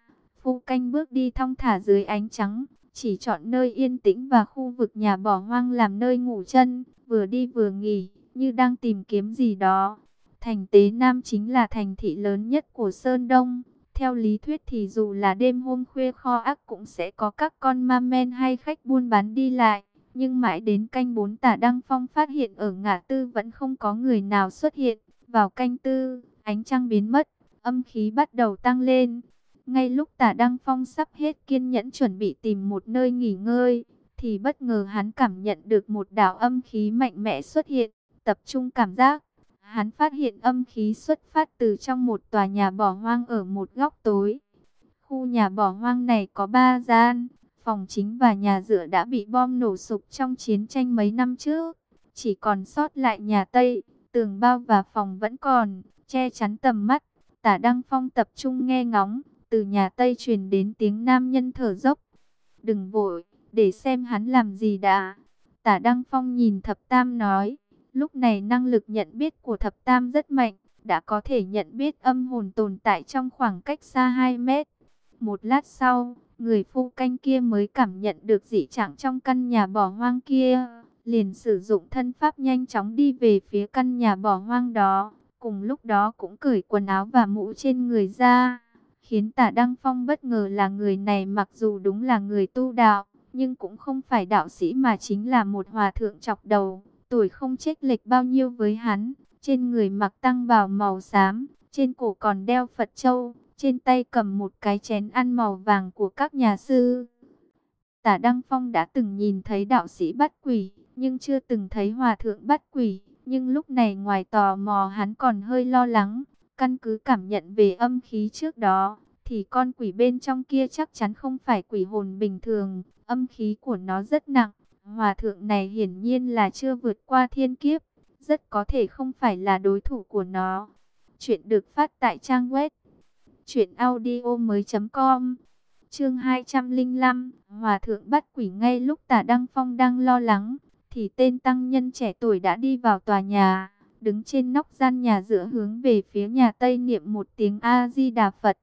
Phu canh bước đi thong thả dưới ánh trắng, chỉ chọn nơi yên tĩnh và khu vực nhà bỏ hoang làm nơi ngủ chân, vừa đi vừa nghỉ, như đang tìm kiếm gì đó. Thành Tế Nam chính là thành thị lớn nhất của Sơn Đông. Theo lý thuyết thì dù là đêm hôm khuya kho ác cũng sẽ có các con ma men hay khách buôn bán đi lại. Nhưng mãi đến canh bốn tả Đăng Phong phát hiện ở ngã tư vẫn không có người nào xuất hiện. Vào canh tư, ánh trăng biến mất, âm khí bắt đầu tăng lên. Ngay lúc tả Đăng Phong sắp hết kiên nhẫn chuẩn bị tìm một nơi nghỉ ngơi, thì bất ngờ hắn cảm nhận được một đạo âm khí mạnh mẽ xuất hiện, tập trung cảm giác Hắn phát hiện âm khí xuất phát từ trong một tòa nhà bỏ hoang ở một góc tối. Khu nhà bỏ hoang này có ba gian, phòng chính và nhà dựa đã bị bom nổ sụp trong chiến tranh mấy năm trước. Chỉ còn sót lại nhà Tây, tường bao và phòng vẫn còn, che chắn tầm mắt. Tả Đăng Phong tập trung nghe ngóng, từ nhà Tây truyền đến tiếng nam nhân thở dốc. Đừng vội, để xem hắn làm gì đã. Tả Đăng Phong nhìn thập tam nói, Lúc này năng lực nhận biết của thập tam rất mạnh, đã có thể nhận biết âm hồn tồn tại trong khoảng cách xa 2 mét. Một lát sau, người phu canh kia mới cảm nhận được dị trạng trong căn nhà bỏ hoang kia, liền sử dụng thân pháp nhanh chóng đi về phía căn nhà bỏ hoang đó, cùng lúc đó cũng cởi quần áo và mũ trên người ra. Khiến tả Đăng Phong bất ngờ là người này mặc dù đúng là người tu đạo, nhưng cũng không phải đạo sĩ mà chính là một hòa thượng chọc đầu, tuổi không chênh lệch bao nhiêu với hắn, trên người mặc tăng bào màu xám, trên cổ còn đeo Phật châu, trên tay cầm một cái chén ăn màu vàng của các nhà sư. Tả Đăng Phong đã từng nhìn thấy đạo sĩ bắt quỷ, nhưng chưa từng thấy hòa thượng bắt quỷ. Nhưng lúc này ngoài tò mò hắn còn hơi lo lắng, căn cứ cảm nhận về âm khí trước đó, thì con quỷ bên trong kia chắc chắn không phải quỷ hồn bình thường, âm khí của nó rất nặng. Hòa thượng này hiển nhiên là chưa vượt qua thiên kiếp, rất có thể không phải là đối thủ của nó. Chuyện được phát tại trang web truyệnaudiomoi.com. Chương 205, Hòa thượng bắt quỷ ngay lúc Tả Đăng Phong đang lo lắng, thì tên tăng nhân trẻ tuổi đã đi vào tòa nhà, đứng trên nóc gian nhà giữa hướng về phía nhà Tây niệm một tiếng A Di Đà Phật.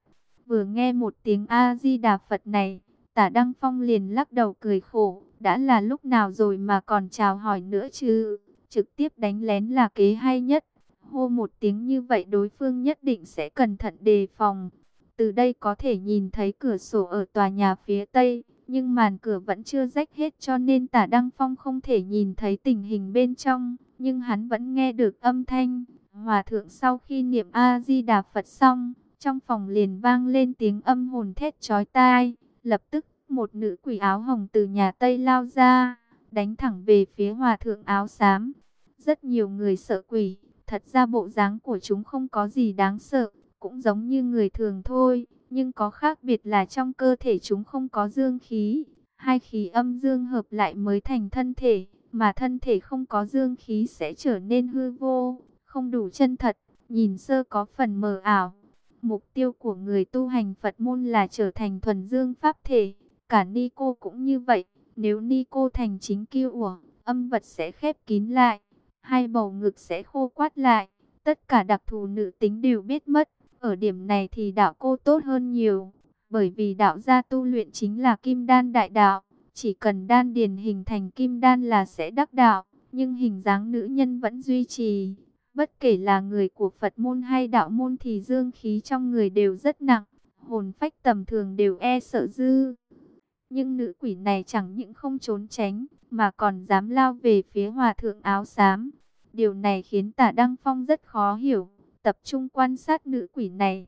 Vừa nghe một tiếng A Di Đà Phật này, Tả Đăng Phong liền lắc đầu cười khổ, đã là lúc nào rồi mà còn chào hỏi nữa chứ? Trực tiếp đánh lén là kế hay nhất. Hô một tiếng như vậy đối phương nhất định sẽ cẩn thận đề phòng. Từ đây có thể nhìn thấy cửa sổ ở tòa nhà phía Tây, nhưng màn cửa vẫn chưa rách hết cho nên tả Đăng Phong không thể nhìn thấy tình hình bên trong, nhưng hắn vẫn nghe được âm thanh. Hòa thượng sau khi niệm A-di-đà Phật xong, trong phòng liền vang lên tiếng âm hồn thét chói tai, lập tức một nữ quỷ áo hồng từ nhà Tây lao ra, đánh thẳng về phía hòa thượng áo xám. Rất nhiều người sợ quỷ, thật ra bộ dáng của chúng không có gì đáng sợ, cũng giống như người thường thôi, nhưng có khác biệt là trong cơ thể chúng không có dương khí. Hai khí âm dương hợp lại mới thành thân thể, mà thân thể không có dương khí sẽ trở nên hư vô, không đủ chân thật, nhìn sơ có phần mờ ảo. Mục tiêu của người tu hành Phật môn là trở thành thuần dương pháp thể, cả ni cô cũng như vậy, nếu ni cô thành chính kiêu ủa, âm vật sẽ khép kín lại, hai bầu ngực sẽ khô quát lại, tất cả đặc thù nữ tính đều biết mất. Ở điểm này thì đạo cô tốt hơn nhiều, bởi vì đạo gia tu luyện chính là kim đan đại đạo, chỉ cần đan điền hình thành kim đan là sẽ đắc đạo, nhưng hình dáng nữ nhân vẫn duy trì. Bất kể là người của Phật môn hay đạo môn thì dương khí trong người đều rất nặng, hồn phách tầm thường đều e sợ dư. Nhưng nữ quỷ này chẳng những không trốn tránh, mà còn dám lao về phía hòa thượng áo xám. Điều này khiến tả Đăng Phong rất khó hiểu tập trung quan sát nữ quỷ này.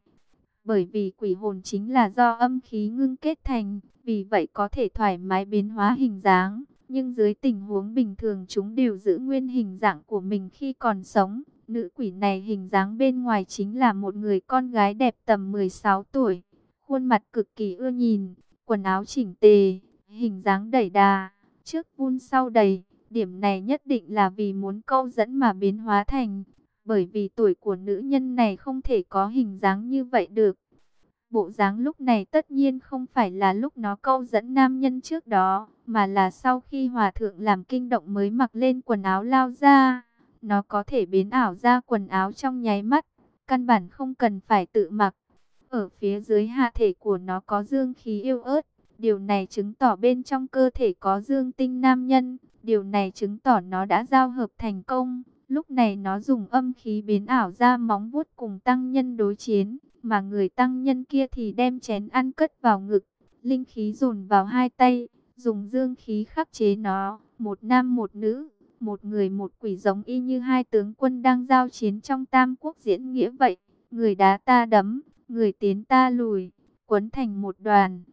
Bởi vì quỷ hồn chính là do âm khí ngưng kết thành, vì vậy có thể thoải mái biến hóa hình dáng. Nhưng dưới tình huống bình thường chúng đều giữ nguyên hình dạng của mình khi còn sống. Nữ quỷ này hình dáng bên ngoài chính là một người con gái đẹp tầm 16 tuổi. Khuôn mặt cực kỳ ưa nhìn, quần áo chỉnh tề, hình dáng đẩy đà, trước vun sau đầy. Điểm này nhất định là vì muốn câu dẫn mà biến hóa thành bởi vì tuổi của nữ nhân này không thể có hình dáng như vậy được. Bộ dáng lúc này tất nhiên không phải là lúc nó câu dẫn nam nhân trước đó, mà là sau khi hòa thượng làm kinh động mới mặc lên quần áo lao ra. Nó có thể biến ảo ra quần áo trong nháy mắt, căn bản không cần phải tự mặc. Ở phía dưới hạ thể của nó có dương khí yêu ớt, điều này chứng tỏ bên trong cơ thể có dương tinh nam nhân, điều này chứng tỏ nó đã giao hợp thành công. Lúc này nó dùng âm khí biến ảo ra móng vuốt cùng tăng nhân đối chiến, mà người tăng nhân kia thì đem chén ăn cất vào ngực, linh khí dồn vào hai tay, dùng dương khí khắc chế nó, một nam một nữ, một người một quỷ giống y như hai tướng quân đang giao chiến trong tam quốc diễn nghĩa vậy, người đá ta đấm, người tiến ta lùi, quấn thành một đoàn.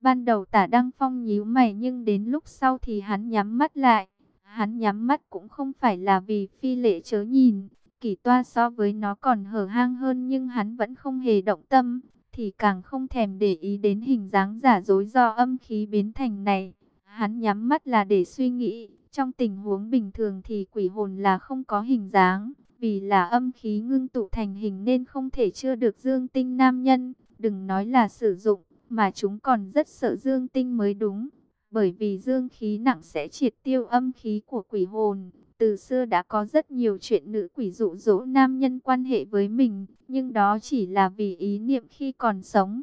Ban đầu tả Đăng Phong nhíu mày nhưng đến lúc sau thì hắn nhắm mắt lại, Hắn nhắm mắt cũng không phải là vì phi lệ chớ nhìn, kỳ toa so với nó còn hở hang hơn nhưng hắn vẫn không hề động tâm, thì càng không thèm để ý đến hình dáng giả dối do âm khí biến thành này. Hắn nhắm mắt là để suy nghĩ, trong tình huống bình thường thì quỷ hồn là không có hình dáng, vì là âm khí ngưng tụ thành hình nên không thể chưa được dương tinh nam nhân, đừng nói là sử dụng, mà chúng còn rất sợ dương tinh mới đúng bởi vì dương khí nặng sẽ triệt tiêu âm khí của quỷ hồn, Từ xưa đã có rất nhiều chuyện nữ quỷ dụ dỗ nam nhân quan hệ với mình, nhưng đó chỉ là vì ý niệm khi còn sống.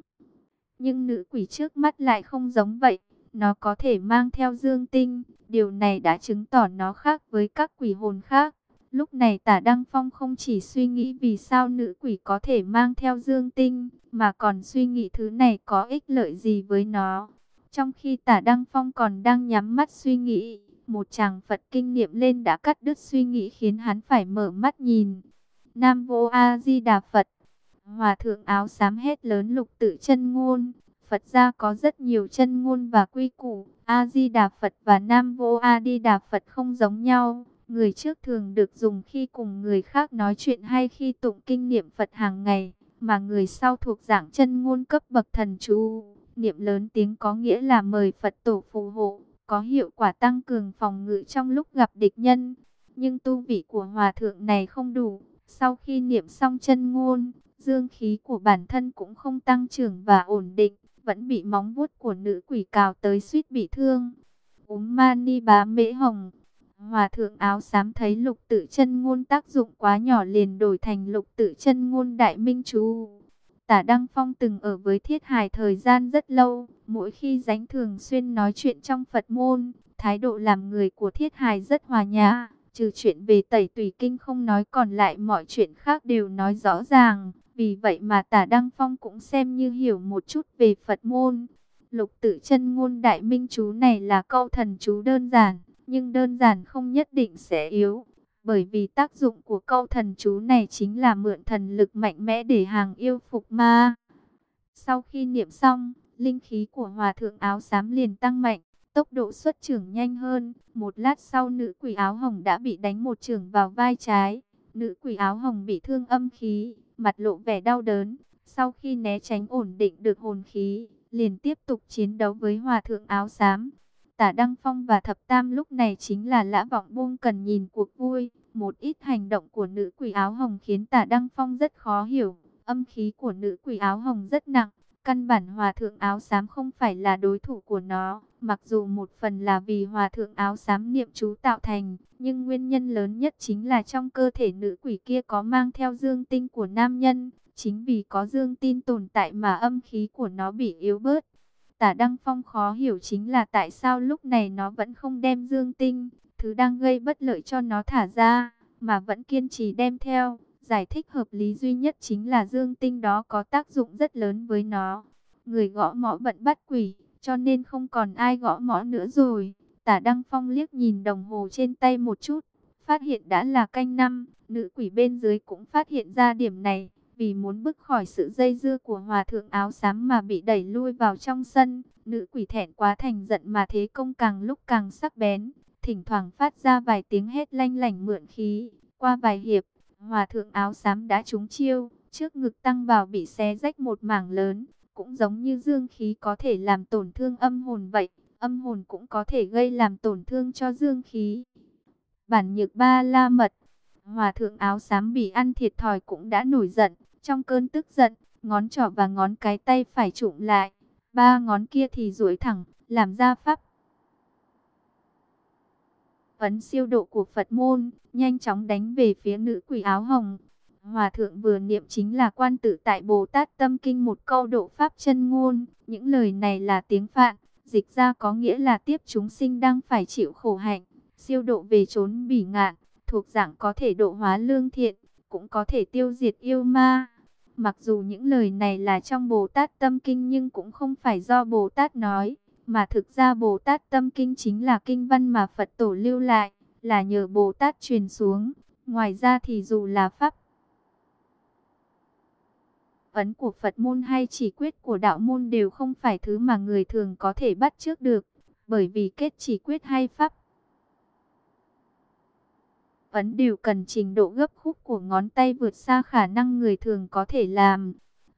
Nhưng nữ quỷ trước mắt lại không giống vậy, nó có thể mang theo dương tinh, điều này đã chứng tỏ nó khác với các quỷ hồn khác. Lúc này tả Đăng Phong không chỉ suy nghĩ vì sao nữ quỷ có thể mang theo dương tinh, mà còn suy nghĩ thứ này có ích lợi gì với nó. Trong khi tả Đăng Phong còn đang nhắm mắt suy nghĩ, một chàng Phật kinh niệm lên đã cắt đứt suy nghĩ khiến hắn phải mở mắt nhìn. Nam Vô A Di Đà Phật. Hòa thượng áo xám hét lớn lục tự chân ngôn. Phật gia có rất nhiều chân ngôn và quy củ. A Di Đà Phật và Nam Vô A Di Đà Phật không giống nhau. Người trước thường được dùng khi cùng người khác nói chuyện hay khi tụng kinh niệm Phật hàng ngày, mà người sau thuộc dạng chân ngôn cấp bậc thần chú. Niệm lớn tiếng có nghĩa là mời Phật tổ phù hộ, có hiệu quả tăng cường phòng ngự trong lúc gặp địch nhân. Nhưng tu vị của hòa thượng này không đủ. Sau khi niệm xong chân ngôn, dương khí của bản thân cũng không tăng trưởng và ổn định, vẫn bị móng vuốt của nữ quỷ cào tới suýt bị thương. Uống mani bá mễ hồng. Hòa thượng áo xám thấy lục tự chân ngôn tác dụng quá nhỏ liền đổi thành lục tự chân ngôn đại minh chú. Tả Đăng Phong từng ở với Thiết Hải thời gian rất lâu, mỗi khi dánh thường xuyên nói chuyện trong Phật môn, thái độ làm người của Thiết Hải rất hòa nhã, trừ chuyện về tẩy tùy kinh không nói còn lại mọi chuyện khác đều nói rõ ràng. Vì vậy mà Tả Đăng Phong cũng xem như hiểu một chút về Phật môn. Lục tự chân ngôn đại minh chú này là câu thần chú đơn giản, nhưng đơn giản không nhất định sẽ yếu. Bởi vì tác dụng của câu thần chú này chính là mượn thần lực mạnh mẽ để hàng yêu phục ma. Sau khi niệm xong, linh khí của hòa thượng áo xám liền tăng mạnh, tốc độ xuất trưởng nhanh hơn. Một lát sau nữ quỷ áo hồng đã bị đánh một trưởng vào vai trái. Nữ quỷ áo hồng bị thương âm khí, mặt lộ vẻ đau đớn. Sau khi né tránh ổn định được hồn khí, liền tiếp tục chiến đấu với hòa thượng áo xám. Tả Đăng Phong và Thập Tam lúc này chính là lã vọng buông cần nhìn cuộc vui. Một ít hành động của nữ quỷ áo hồng khiến Tả Đăng Phong rất khó hiểu. Âm khí của nữ quỷ áo hồng rất nặng. Căn bản hòa thượng áo xám không phải là đối thủ của nó. Mặc dù một phần là vì hòa thượng áo xám niệm chú tạo thành. Nhưng nguyên nhân lớn nhất chính là trong cơ thể nữ quỷ kia có mang theo dương tinh của nam nhân. Chính vì có dương tin tồn tại mà âm khí của nó bị yếu bớt. Tả Đăng Phong khó hiểu chính là tại sao lúc này nó vẫn không đem dương tinh, thứ đang gây bất lợi cho nó thả ra, mà vẫn kiên trì đem theo. Giải thích hợp lý duy nhất chính là dương tinh đó có tác dụng rất lớn với nó. Người gõ mõ bận bắt quỷ, cho nên không còn ai gõ mõ nữa rồi. Tả Đăng Phong liếc nhìn đồng hồ trên tay một chút, phát hiện đã là canh năm, nữ quỷ bên dưới cũng phát hiện ra điểm này vì muốn bước khỏi sự dây dưa của hòa thượng áo xám mà bị đẩy lui vào trong sân. Nữ quỷ thẹn quá thành giận mà thế công càng lúc càng sắc bén, thỉnh thoảng phát ra vài tiếng hét lanh lảnh mượn khí. Qua vài hiệp, hòa thượng áo xám đã trúng chiêu, trước ngực tăng vào bị xé rách một mảng lớn, cũng giống như dương khí có thể làm tổn thương âm hồn vậy, âm hồn cũng có thể gây làm tổn thương cho dương khí. Bản nhược ba la mật Hòa thượng áo xám bị ăn thiệt thòi cũng đã nổi giận, trong cơn tức giận, ngón trỏ và ngón cái tay phải trụm lại, ba ngón kia thì duỗi thẳng, làm ra pháp. Ấn siêu độ của Phật môn, nhanh chóng đánh về phía nữ quỷ áo hồng. Hòa thượng vừa niệm chính là quan tự tại Bồ Tát Tâm Kinh một câu độ Pháp chân ngôn. Những lời này là tiếng Phạn, dịch ra có nghĩa là tiếp chúng sinh đang phải chịu khổ hạnh, siêu độ về trốn bỉ ngạn, thuộc dạng có thể độ hóa lương thiện, cũng có thể tiêu diệt yêu ma. Mặc dù những lời này là trong Bồ Tát Tâm Kinh nhưng cũng không phải do Bồ Tát nói, mà thực ra Bồ Tát Tâm Kinh chính là kinh văn mà Phật tổ lưu lại, là nhờ Bồ Tát truyền xuống. Ngoài ra thì dù là Pháp ấn của Phật môn hay chỉ quyết của đạo môn đều không phải thứ mà người thường có thể bắt trước được, bởi vì kết chỉ quyết hay Pháp ấn đều cần trình độ gấp khúc của ngón tay vượt xa khả năng người thường có thể làm.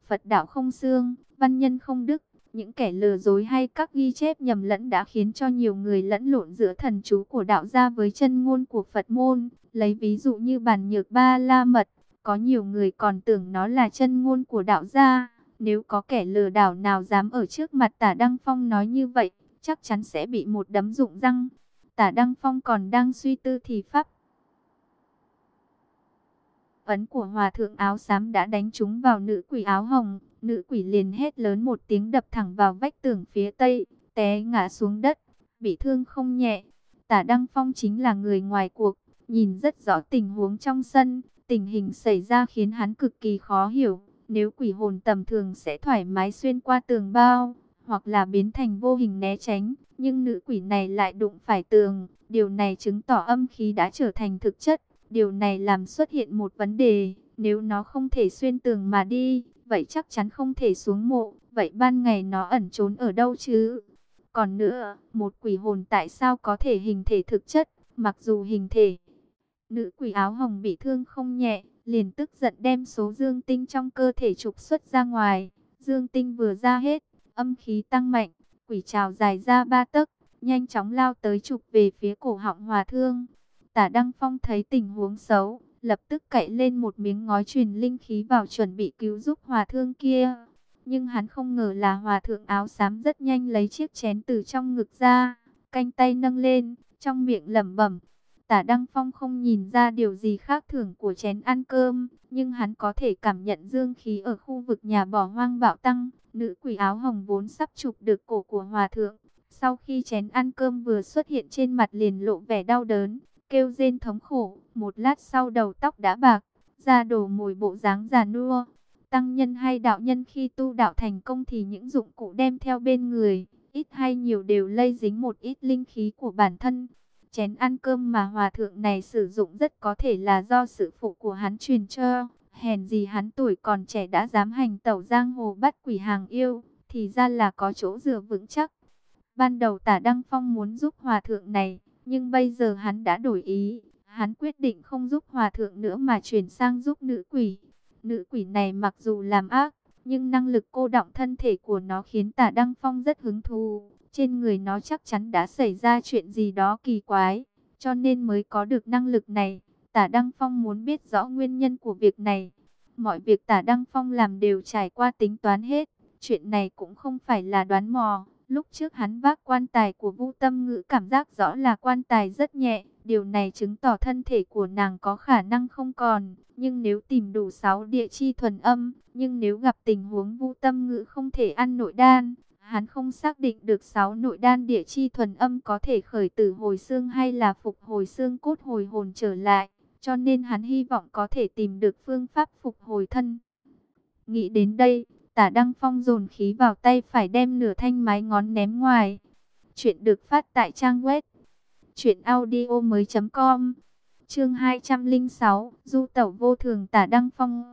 Phật đạo không xương, văn nhân không đức, những kẻ lừa dối hay các ghi chép nhầm lẫn đã khiến cho nhiều người lẫn lộn giữa thần chú của đạo gia với chân ngôn của Phật môn. Lấy ví dụ như bản nhược ba la mật, có nhiều người còn tưởng nó là chân ngôn của đạo gia. Nếu có kẻ lừa đảo nào dám ở trước mặt tả Đăng Phong nói như vậy, chắc chắn sẽ bị một đấm dụng răng. Tả Đăng Phong còn đang suy tư thì Pháp ấn của hòa thượng áo xám đã đánh trúng vào nữ quỷ áo hồng. Nữ quỷ liền hét lớn một tiếng đập thẳng vào vách tường phía tây, té ngã xuống đất, bị thương không nhẹ. Tả Đăng Phong chính là người ngoài cuộc, nhìn rất rõ tình huống trong sân, tình hình xảy ra khiến hắn cực kỳ khó hiểu. Nếu quỷ hồn tầm thường sẽ thoải mái xuyên qua tường bao, hoặc là biến thành vô hình né tránh, nhưng nữ quỷ này lại đụng phải tường, điều này chứng tỏ âm khí đã trở thành thực chất. Điều này làm xuất hiện một vấn đề, nếu nó không thể xuyên tường mà đi, vậy chắc chắn không thể xuống mộ, vậy ban ngày nó ẩn trốn ở đâu chứ? Còn nữa, một quỷ hồn tại sao có thể hình thể thực chất, mặc dù hình thể nữ quỷ áo hồng bị thương không nhẹ, liền tức giận đem số dương tinh trong cơ thể trục xuất ra ngoài. Dương tinh vừa ra hết, âm khí tăng mạnh, quỷ trào dài ra ba tấc, nhanh chóng lao tới trục về phía cổ họng hòa thương. Tả Đăng Phong thấy tình huống xấu, lập tức cậy lên một miếng ngói truyền linh khí vào chuẩn bị cứu giúp hòa thương kia. Nhưng hắn không ngờ là hòa thượng áo xám rất nhanh lấy chiếc chén từ trong ngực ra, canh tay nâng lên, trong miệng lẩm bẩm. Tả Đăng Phong không nhìn ra điều gì khác thường của chén ăn cơm, nhưng hắn có thể cảm nhận dương khí ở khu vực nhà bỏ hoang bạo tăng. Nữ quỷ áo hồng vốn sắp chụp được cổ của hòa thượng. Sau khi chén ăn cơm vừa xuất hiện trên mặt liền lộ vẻ đau đớn, kêu rên thống khổ. Một lát sau đầu tóc đã bạc, da đổ mùi bộ dáng già nua. Tăng nhân hay đạo nhân khi tu đạo thành công thì những dụng cụ đem theo bên người, ít hay nhiều đều lây dính một ít linh khí của bản thân. Chén ăn cơm mà hòa thượng này sử dụng rất có thể là do sự phụ của hắn truyền cho. Hèn gì hắn tuổi còn trẻ đã dám hành tẩu giang hồ bắt quỷ hàng yêu, thì ra là có chỗ dựa vững chắc. Ban đầu tả Đăng Phong muốn giúp hòa thượng này, nhưng bây giờ hắn đã đổi ý. Hắn quyết định không giúp hòa thượng nữa mà chuyển sang giúp nữ quỷ. Nữ quỷ này mặc dù làm ác, nhưng năng lực cô động thân thể của nó khiến tả Đăng Phong rất hứng thú. Trên người nó chắc chắn đã xảy ra chuyện gì đó kỳ quái, cho nên mới có được năng lực này. Tả Đăng Phong muốn biết rõ nguyên nhân của việc này. Mọi việc Tả Đăng Phong làm đều trải qua tính toán hết. Chuyện này cũng không phải là đoán mò. Lúc trước hắn vác quan tài của Vu Tâm Ngữ cảm giác rõ là quan tài rất nhẹ. Điều này chứng tỏ thân thể của nàng có khả năng không còn. Nhưng nếu tìm đủ 6 địa chi thuần âm, nhưng nếu gặp tình huống Vu Tâm Ngữ không thể ăn nội đan, Hắn không xác định được sáu nội đan địa chi thuần âm có thể khởi tử hồi xương hay là phục hồi xương cốt hồi hồn trở lại, cho nên hắn hy vọng có thể tìm được phương pháp phục hồi thân. Nghĩ đến đây, tả Đăng Phong dồn khí vào tay phải đem nửa thanh mái ngón ném ngoài. Chuyện được phát tại trang web audio mới com Chương 206 Du tẩu vô thường tả Đăng Phong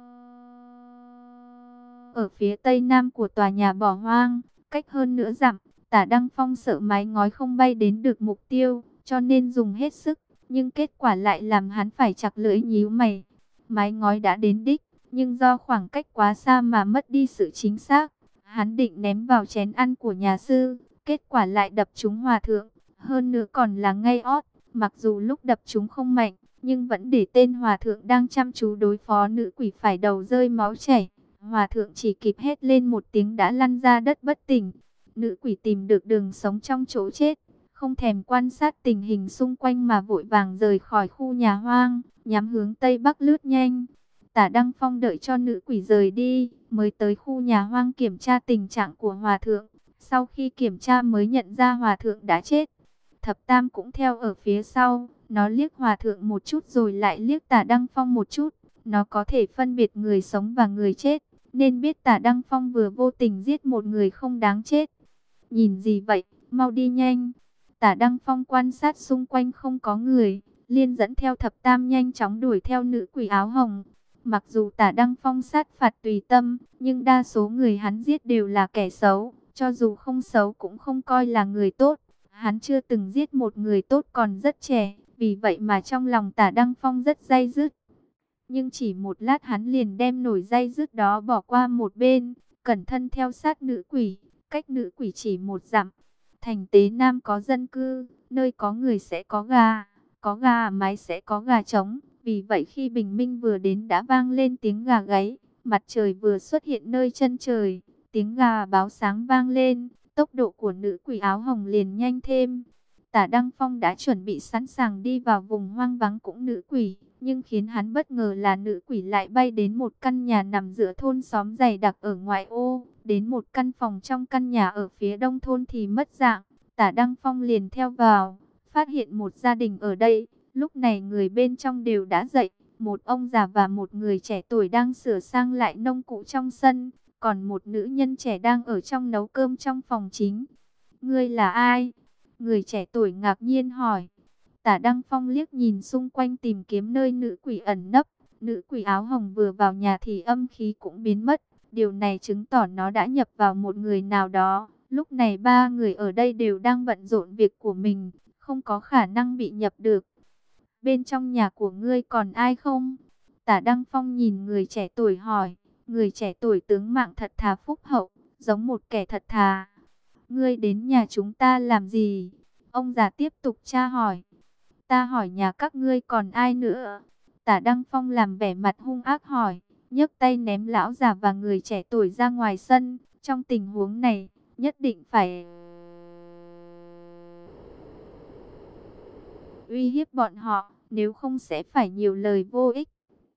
Ở phía tây nam của tòa nhà bỏ hoang Cách hơn nữa dặm, tả Đăng Phong sợ mái ngói không bay đến được mục tiêu, cho nên dùng hết sức. Nhưng kết quả lại làm hắn phải chặt lưỡi nhíu mày. Mái ngói đã đến đích, nhưng do khoảng cách quá xa mà mất đi sự chính xác. Hắn định ném vào chén ăn của nhà sư, kết quả lại đập trúng hòa thượng. Hơn nữa còn là ngay ót, mặc dù lúc đập chúng không mạnh, nhưng vẫn để tên hòa thượng đang chăm chú đối phó nữ quỷ phải đầu rơi máu chảy. Hòa thượng chỉ kịp hét lên một tiếng đã lăn ra đất bất tỉnh. Nữ quỷ tìm được đường sống trong chỗ chết, không thèm quan sát tình hình xung quanh mà vội vàng rời khỏi khu nhà hoang, nhắm hướng tây bắc lướt nhanh. Tả Đăng Phong đợi cho nữ quỷ rời đi, mới tới khu nhà hoang kiểm tra tình trạng của hòa thượng. Sau khi kiểm tra mới nhận ra hòa thượng đã chết. Thập Tam cũng theo ở phía sau, nó liếc hòa thượng một chút rồi lại liếc tả Đăng Phong một chút. Nó có thể phân biệt người sống và người chết nên biết tả Đăng Phong vừa vô tình giết một người không đáng chết. Nhìn gì vậy, mau đi nhanh. Tả Đăng Phong quan sát xung quanh không có người, liên dẫn theo thập tam nhanh chóng đuổi theo nữ quỷ áo hồng. Mặc dù tả Đăng Phong sát phạt tùy tâm, nhưng đa số người hắn giết đều là kẻ xấu, cho dù không xấu cũng không coi là người tốt. Hắn chưa từng giết một người tốt còn rất trẻ, vì vậy mà trong lòng tả Đăng Phong rất dây dứt. Nhưng chỉ một lát hắn liền đem nổi dây dứt đó bỏ qua một bên, cẩn thân theo sát nữ quỷ, cách nữ quỷ chỉ một dặm. Thành tế Nam có dân cư, nơi có người sẽ có gà, có gà mái sẽ có gà trống. Vì vậy khi bình minh vừa đến đã vang lên tiếng gà gáy, mặt trời vừa xuất hiện nơi chân trời, tiếng gà báo sáng vang lên, tốc độ của nữ quỷ áo hồng liền nhanh thêm. Tả Đăng Phong đã chuẩn bị sẵn sàng đi vào vùng hoang vắng cũng nữ quỷ, Nhưng khiến hắn bất ngờ là nữ quỷ lại bay đến một căn nhà nằm giữa thôn xóm dày đặc ở ngoại ô. Đến một căn phòng trong căn nhà ở phía đông thôn thì mất dạng. Tả Đăng Phong liền theo vào, phát hiện một gia đình ở đây. Lúc này người bên trong đều đã dậy. Một ông già và một người trẻ tuổi đang sửa sang lại nông cụ trong sân. Còn một nữ nhân trẻ đang ở trong nấu cơm trong phòng chính. Ngươi là ai? Người trẻ tuổi ngạc nhiên hỏi. Tả Đăng Phong liếc nhìn xung quanh tìm kiếm nơi nữ quỷ ẩn nấp. Nữ quỷ áo hồng vừa vào nhà thì âm khí cũng biến mất. Điều này chứng tỏ nó đã nhập vào một người nào đó. Lúc này ba người ở đây đều đang bận rộn việc của mình. Không có khả năng bị nhập được. Bên trong nhà của ngươi còn ai không? Tả Đăng Phong nhìn người trẻ tuổi hỏi. Người trẻ tuổi tướng mạng thật thà phúc hậu. Giống một kẻ thật thà. Ngươi đến nhà chúng ta làm gì? Ông già tiếp tục tra hỏi. Ta hỏi nhà các ngươi còn ai nữa? Tả Đăng Phong làm vẻ mặt hung ác hỏi, nhấc tay ném lão già và người trẻ tuổi ra ngoài sân. Trong tình huống này, nhất định phải uy hiếp bọn họ, nếu không sẽ phải nhiều lời vô ích.